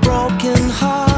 broken heart.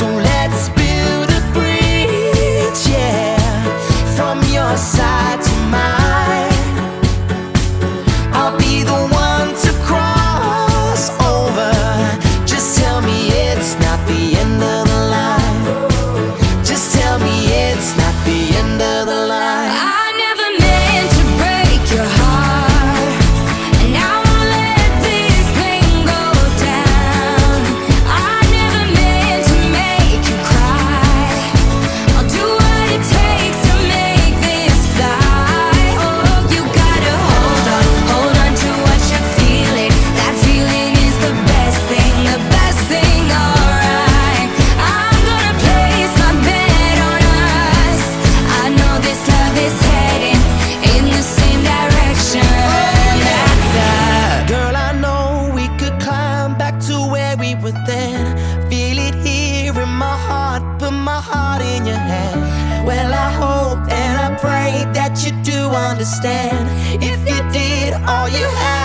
So let's be pray that you do understand. If you did all you had.